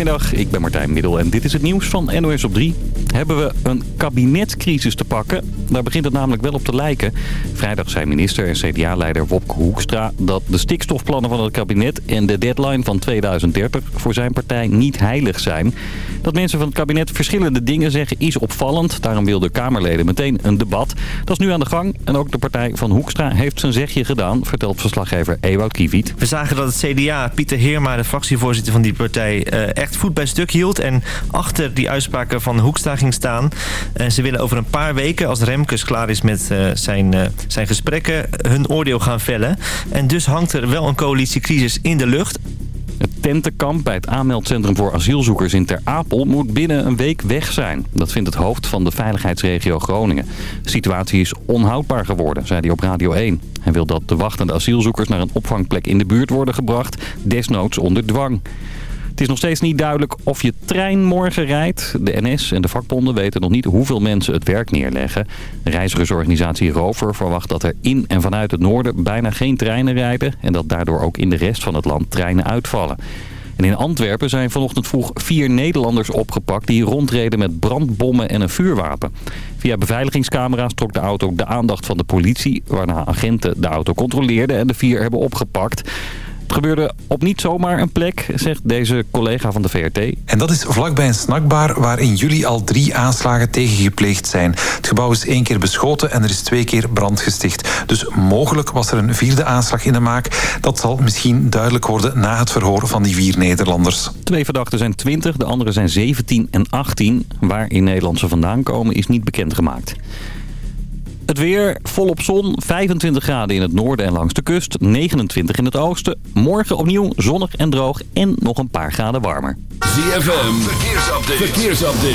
Goedemiddag, ik ben Martijn Middel en dit is het nieuws van NOS op 3. Hebben we een kabinetcrisis te pakken? Daar begint het namelijk wel op te lijken. Vrijdag zei minister en CDA-leider Wopke Hoekstra dat de stikstofplannen van het kabinet en de deadline van 2030 voor zijn partij niet heilig zijn. Dat mensen van het kabinet verschillende dingen zeggen is opvallend. Daarom wilden Kamerleden meteen een debat. Dat is nu aan de gang en ook de partij van Hoekstra heeft zijn zegje gedaan, vertelt verslaggever Ewout Kiewiet. We zagen dat het CDA, Pieter Heerma, de fractievoorzitter van die partij, eh, echt voet bij stuk hield. En achter die uitspraken van Hoekstra ging staan. En ze willen over een paar weken, als Remkes klaar is met eh, zijn, zijn gesprekken, hun oordeel gaan vellen. En dus hangt er wel een coalitiecrisis in de lucht. Tentenkamp bij het aanmeldcentrum voor asielzoekers in Ter Apel moet binnen een week weg zijn. Dat vindt het hoofd van de veiligheidsregio Groningen. De situatie is onhoudbaar geworden, zei hij op Radio 1. Hij wil dat de wachtende asielzoekers naar een opvangplek in de buurt worden gebracht, desnoods onder dwang. Het is nog steeds niet duidelijk of je trein morgen rijdt. De NS en de vakbonden weten nog niet hoeveel mensen het werk neerleggen. Reizigersorganisatie Rover verwacht dat er in en vanuit het noorden bijna geen treinen rijden... en dat daardoor ook in de rest van het land treinen uitvallen. En in Antwerpen zijn vanochtend vroeg vier Nederlanders opgepakt... die rondreden met brandbommen en een vuurwapen. Via beveiligingscamera's trok de auto de aandacht van de politie... waarna agenten de auto controleerden en de vier hebben opgepakt... Het gebeurde op niet zomaar een plek, zegt deze collega van de VRT. En dat is vlakbij een snackbar waar in juli al drie aanslagen tegen gepleegd zijn. Het gebouw is één keer beschoten en er is twee keer brand gesticht. Dus mogelijk was er een vierde aanslag in de maak. Dat zal misschien duidelijk worden na het verhoor van die vier Nederlanders. Twee verdachten zijn 20, de anderen zijn 17 en 18. Waar in Nederland ze vandaan komen is niet bekendgemaakt. Het weer volop zon, 25 graden in het noorden en langs de kust, 29 in het oosten. Morgen opnieuw zonnig en droog en nog een paar graden warmer. ZFM, verkeersupdate. verkeersupdate.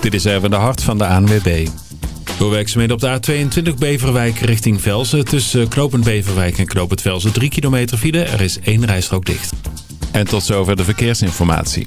Dit is even de hart van de ANWB. Door werkzaamheden op de A22 Beverwijk richting Velsen. Tussen Knopend Beverwijk en Knopend Velsen 3 kilometer file. Er is één rijstrook dicht. En tot zover de verkeersinformatie.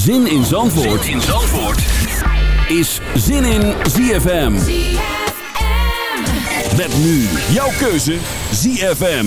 Zin in Zandvoort, zin in Zandvoort. is Zin in ZFM. Met nu jouw keuze ZFM.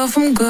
myself, I'm good.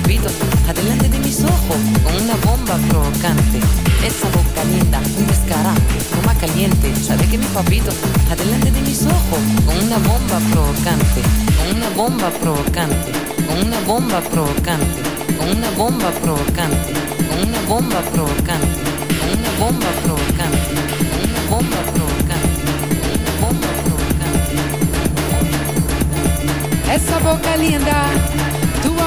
Papito adelante de mis ojos con una bomba provocante. Esa boca linda, un descarado, toma caliente. Sabe que mi papito adelante de mis ojos con una bomba provocante, con una bomba provocante, con una bomba provocante, con una bomba provocante, con una bomba provocante, con una bomba provocante, con una bomba provocante, una bomba provocante. Essa boca linda,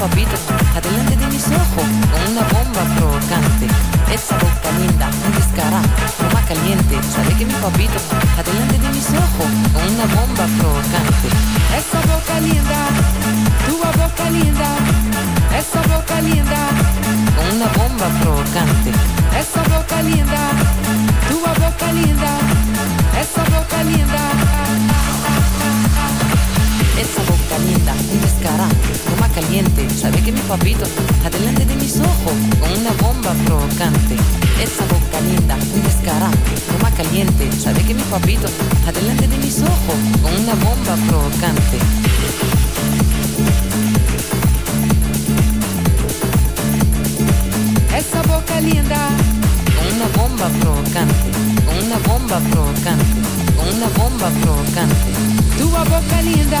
Adelante de mis ojos con una bomba provocante. Esa boca linda, un descarado, toma caliente. Sabe que mi papito adelante de mis ojos con una bomba provocante. Essa boca linda, tua boca linda. Essa boca linda, Con una bomba provocante. essa boca linda, tua boca linda. Essa boca linda. Esa boca linda, toma caliente. Sabe que mi papito adelante de mis ojos con una bomba provocante. Esa boca linda, un descarado, toma caliente. Sabe que mi papito adelante de mis ojos con una bomba provocante. Essa boca linda, Con una bomba provocante, con una bomba provocante, con una bomba provocante. tua boca linda.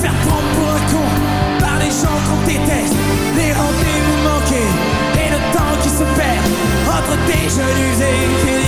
faire prendre pour un con par les gens qu'on déteste. Les rendez-vous manqués et le temps qui se perd Entre des jeunes usés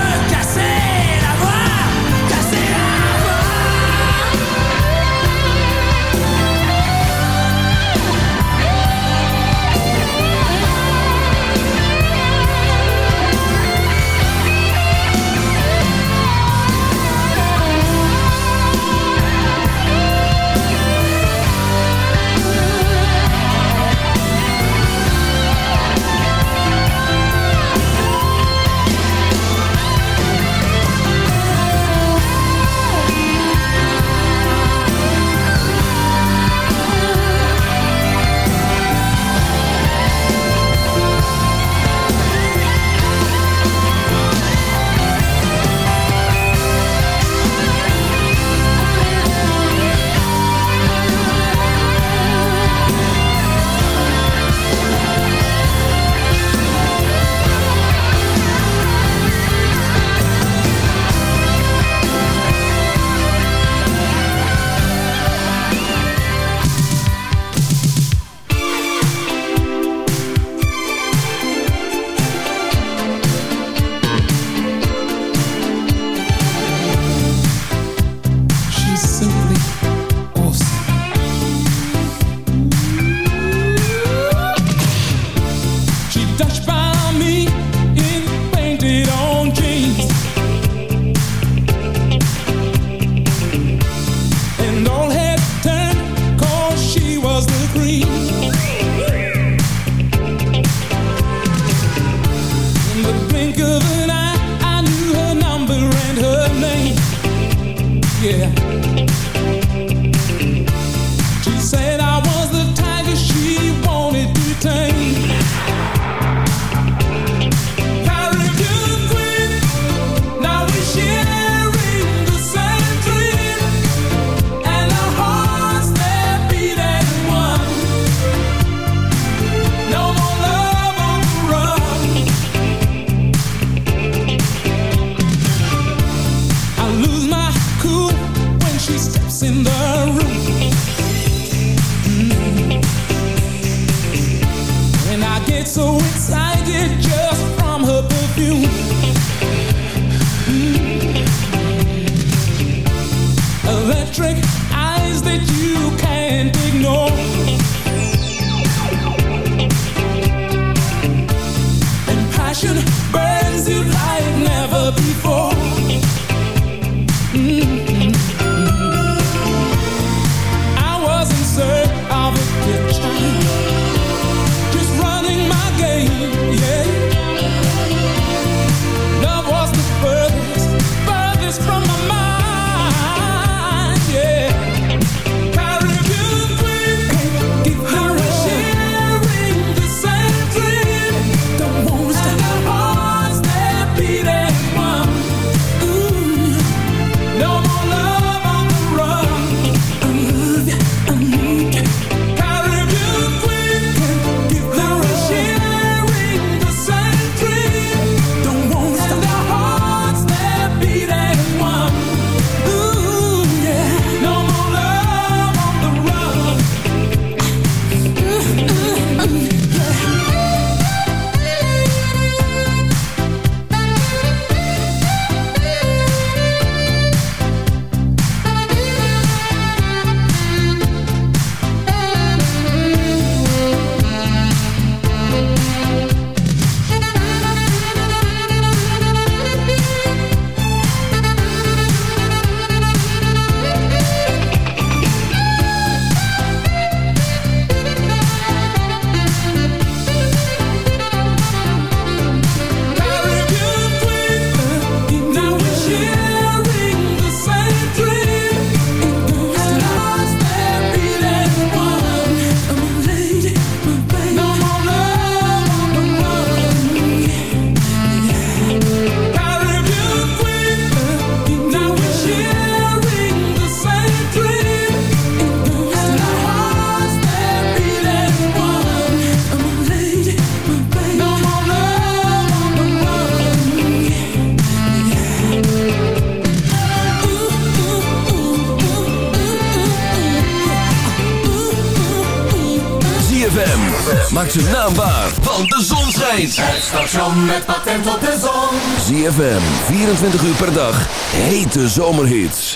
24 uur per dag. Hete zomerhits.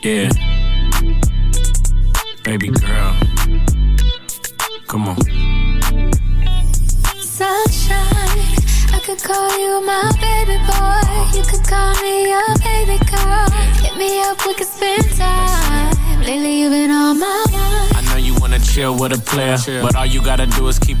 Yeah. Baby girl. Come on. Sunshine, I could call you my baby boy. You could call me your baby girl. Hit me up, we could spend time. Lately, you've been on my mind. I know you wanna chill with a player, but all you gotta do is keep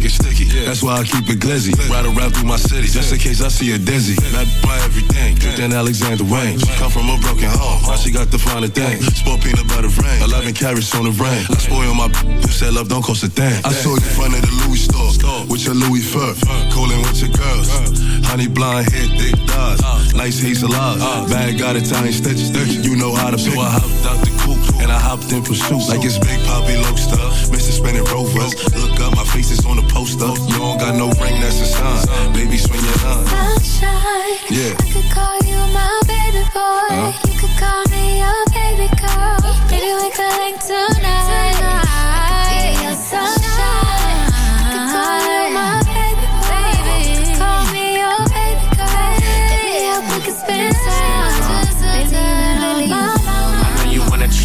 shit get sticky. That's why I keep it glizzy. Ride around through my city. Just in case I see a dizzy. That buy everything. Then Alexander Wayne. Come from a broken home. Now she got the finer thing. Sport peanut butter rain. 11 carats on the rain. I spoil my who said love don't cost a thing. I saw you in front of the Louis store. With your Louis fur. Cooling with your girls. Honey blonde hair, thick thighs. Nice hazel eyes. Bag got Italian stitches. You know how to pick. So I hopped out the and I hopped in pursuit. Like it's Big Poppy Loaster. Mr. Spinning Rovers. Look up, my face is on the poster. You don't got no ring, that's a sign. Baby, swing your line. Sunshine, Yeah. I could call you my baby boy. You could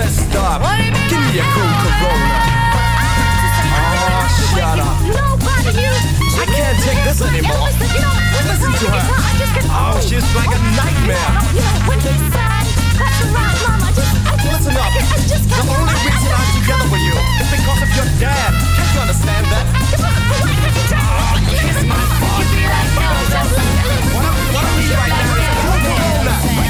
I said stop. What do you mean Give me a cool Corona. Oh, shut up. Nobody you. I can't take this anymore. Listen to her. Oh, she's like a nightmare. You know, when he's sad, that's right, Mama. I just, Listen up. I, I just The only reason I'm together with you is because of your dad. Can't you understand that? Oh, kiss my butt. Ah, Elvis. What I, what I need right now is a Corona.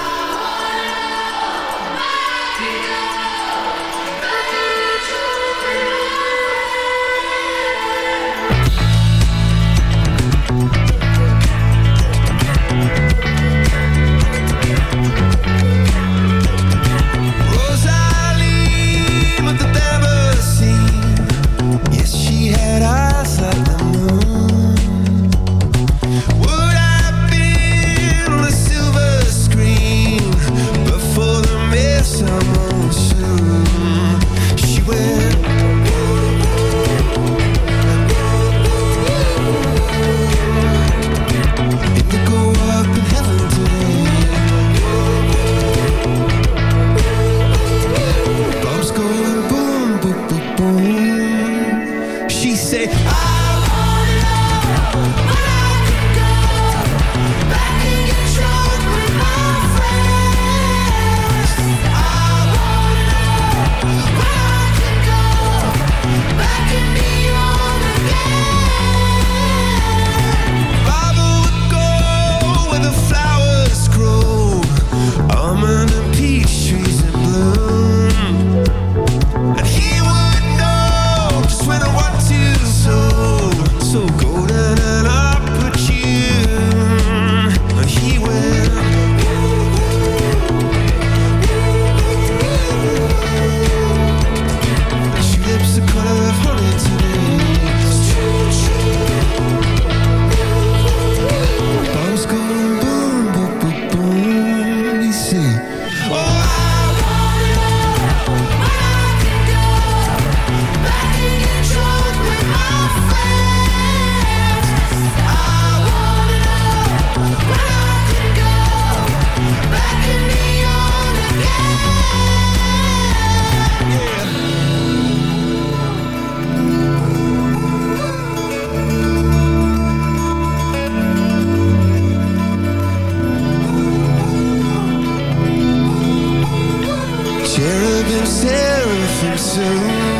seraphim sing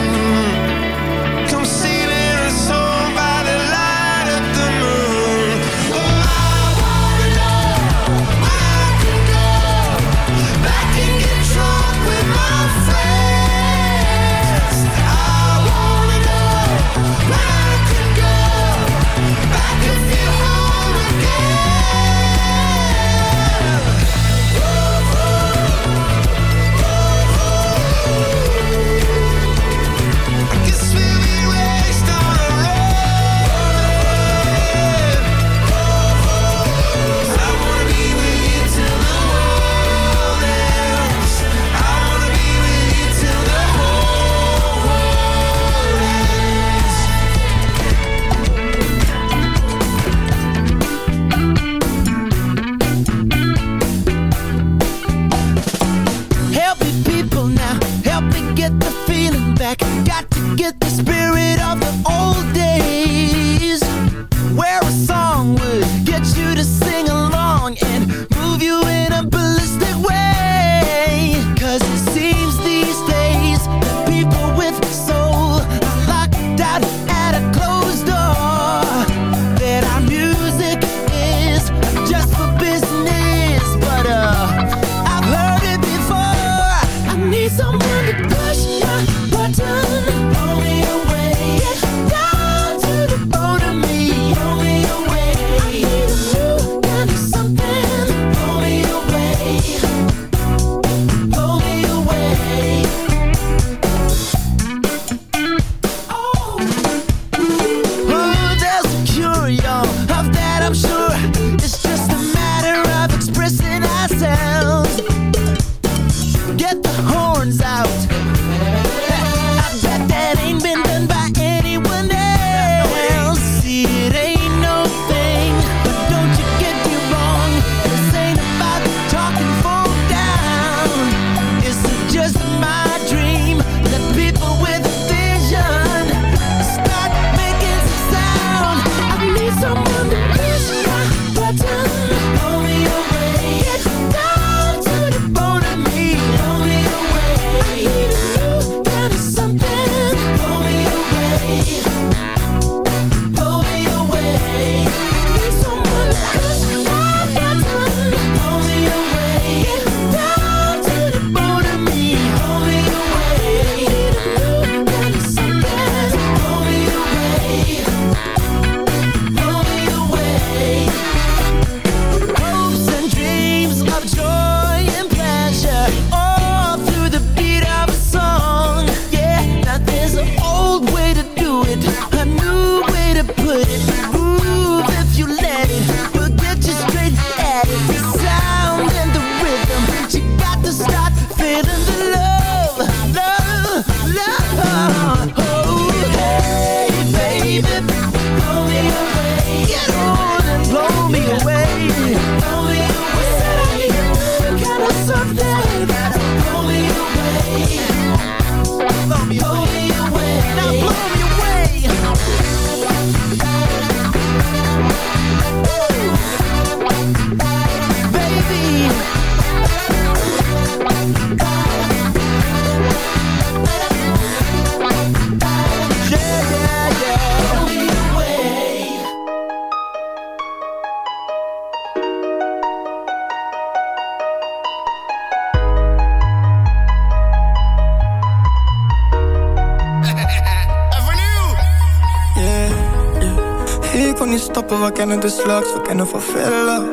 kennen de slags, we kennen van villa.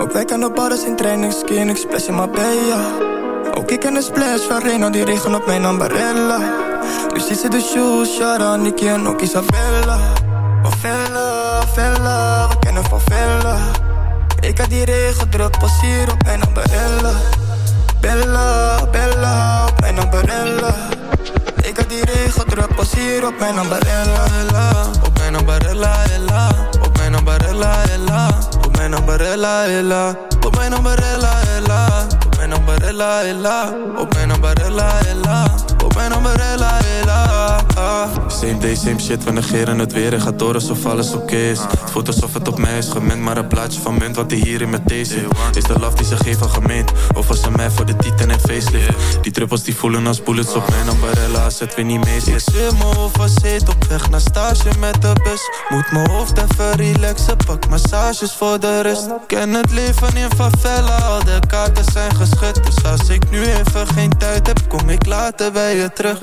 Ook wij kennen alles in training, ik skin, niks splash in Marbella. Ook ik ken de splash van Reno, die regen op mijn ambarella. Nu ziet ze de shoes, Sharon, ik ken ook Isabella. Van villa, villa, we kennen van villa. Ik had die regen druk, passier op mijn ambarella. Bella, bella, op mijn ambarella. Ik had die regen druk, passier op mijn ambarella. Op mijn ambarella, umbrella, ella. Come in umbrella, ella. Come in umbrella, ella. Come in umbrella, ella. Come in ella. Same day, same shit, we negeren het weer en gaat door alsof alles oké is. Het voelt alsof het op mij is gemengd. maar een plaatje van munt wat hij hier in mijn thee zit. Is de laf die ze geven gemeend, of als ze mij voor de titan en facelift? Die druppels die voelen als bullets op mijn umbrella, als het weer niet mee zit. Ik zit mijn hoofd op weg naar stage met de bus. Moet mijn hoofd even relaxen, pak massages voor de rest. Ken het leven in favela, al de kaarten zijn geschud. Dus als ik nu even geen tijd heb, kom ik later bij je terug.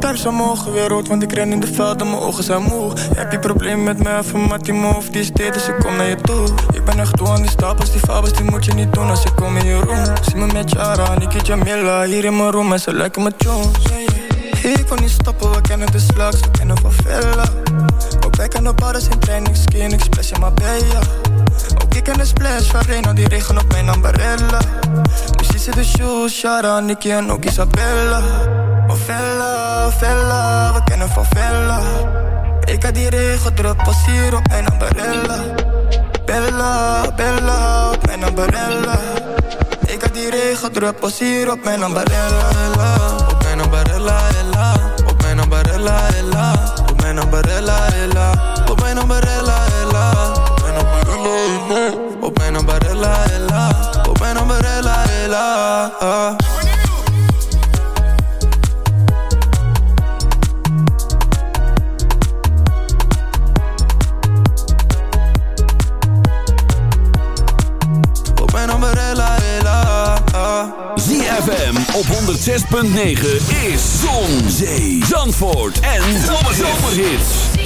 times omhoog, weer rood, want ik ren in de velden, mijn ogen zijn moe. Heb je probleem met me, even mat die move, die is dit, dus ik kom naar je toe. Ik ben echt toe aan die stapels, die fabels, die moet je niet doen als ik kom in je room. Zie me met Jara, Niki Jamila, hier in mijn room en ze lijken me Jones. Ik kon niet stoppen, we kennen de slugs, we kennen van Villa. Ook wij kennen badders in training, skin, ik splash in Marbella. Ook ik ken de splash van Reno, die regen op mijn ambarella. Dus die zit de shoes, Shara, Nicky en ook Isabella. Oh Vella, Vella, we kennen van Vella. Ik had die regen druk, pas hier op mijn ambarella. Bella, Bella, op mijn ambarella. Ik had die regen druk, pas hier op mijn ambarella. Op mijn ambarella, ella Op mijn ambarella, ella op 106.9 is Zon, Zee, Zandvoort en Zomerhits.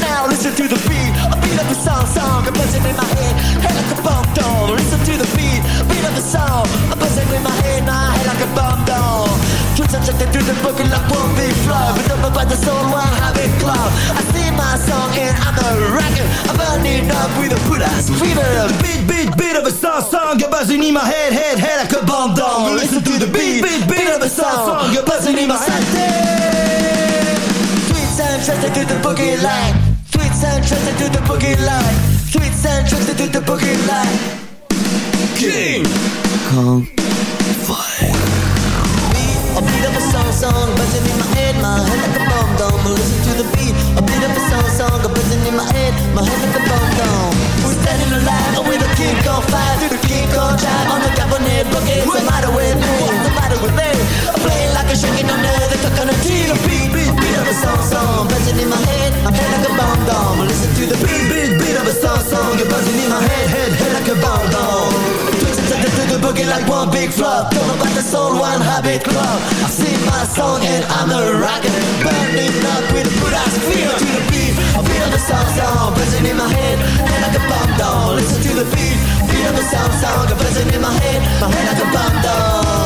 Now listen to the beat, a beat of a song, song, a buzzing in my head, head like a bomb down. Listen to the beat, beat of a song, a buzzing in my head, my head like a bomb down. Subjected to the book like one big flow, but up by the soul, one habit club. I sing my song and I'm a rocker, I'm burning up with a put ass fever. Beat, beat, beat of a song, song, a buzzing in my head, head, head like a bomb down. Listen to the beat, beat, beat of a song, song, a buzzing in my head. Sweet sound trusted to the boogie line. Sweet sound trusted to the boogie line. Sweet sound trusted to the boogie line. King Kong Fire. A beat of a song, song, buzzing in my head, my head like a bomb down. Listen to the beat, a beat of a song, song, buzzing in my head, my head like a bomb down. We're standing alive with a king on fire, through the king on drive on the cabinet boogie. What's the matter with me? What's the matter with me? I'm playing like a shaking under the coconut tree. The beat, beat, beat of a song, song, buzzing in my head, my head like a bomb down. Listen to the beat, beat, beat of a song, song, you're buzzing in my head, head, head like a bomb down. Boogie like one big flop. Know about the soul, one habit club. I sing my song and I'm a rocker. Burning up with a good ass feel to the beat. I feel the song song buzzing in my head, head like a bomb down. Listen to the beat, feel the song song buzzing in my head, my head like a bomb down.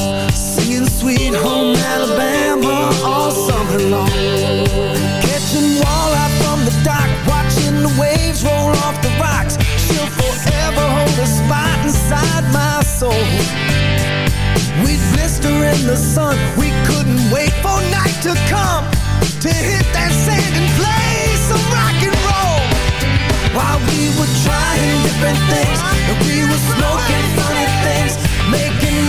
Singing Sweet Home Alabama all summer long. Catching walleye from the dock, watching the waves roll off the rocks. She'll forever hold a spot inside my soul. We'd blister in the sun, we couldn't wait for night to come to hit that sand and play some rock and roll. While we were trying different things, and we were smoking funny things, making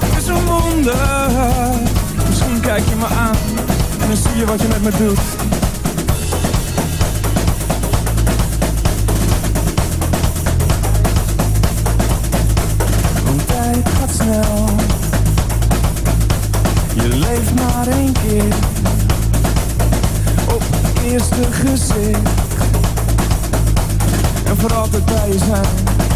Het is een wonder. Misschien kijk je me aan en dan zie je wat je met me doet. Want tijd gaat snel. Je leeft maar één keer op het eerste gezicht. En voor altijd bij je zijn,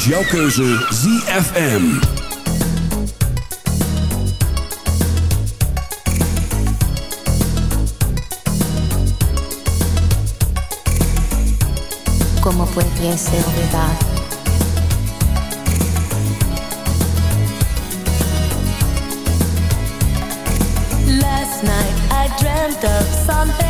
is jouw keuze ZFM. ¿Cómo pudiese olvidar? Last night I dreamt of San